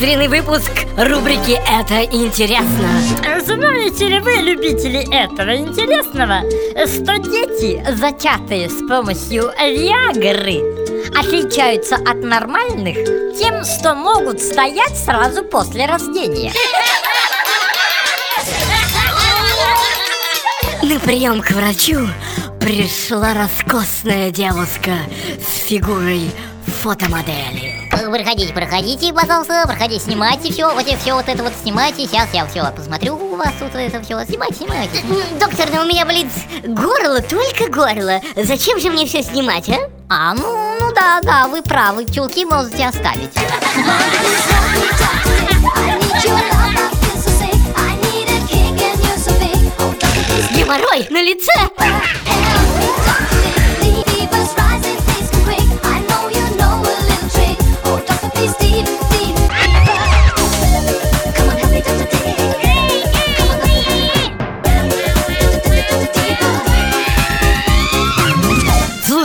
экстренный выпуск рубрики «Это интересно». Знаете ли вы, любители этого интересного, что дети, зачатые с помощью Виагры, отличаются от нормальных тем, что могут стоять сразу после рождения? На прием к врачу пришла роскосная девушка с фигурой фотомодели. Проходите, проходите, пожалуйста, проходите, снимайте все, вот все, вот это вот снимайте, сейчас я все посмотрю у вас тут это все, снимайте, снимайте. Доктор, но у меня болит горло, только горло. Зачем же мне все снимать, а? А, ну, ну да, да, вы правы, чулки можете оставить. Геморрой на лице!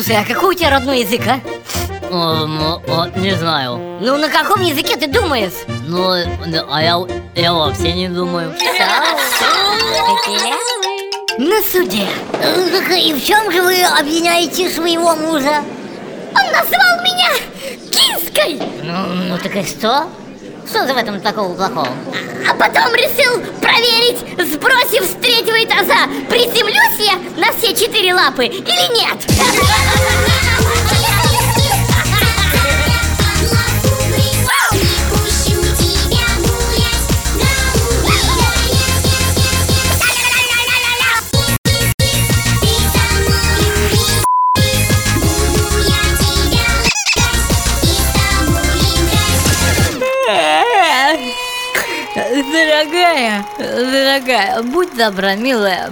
Слушай, а какой у тебя родной язык, а? Э, не знаю. Ну, на каком языке ты думаешь? Ну, а я, я вообще не думаю. На суде. И в чем же вы обвиняете своего мужа? Он назвал меня киской, Ну, ну так и что? Что же в этом такого плохого? а потом решил проверить, приземлюсь я на все четыре лапы или нет. Дорогая, дорогая, будь добра, милая.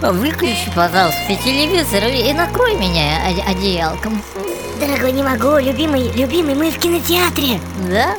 Выключи, пожалуйста, телевизор и накрой меня одеялком. Дорогой, не могу, любимый, любимый, мы в кинотеатре. Да?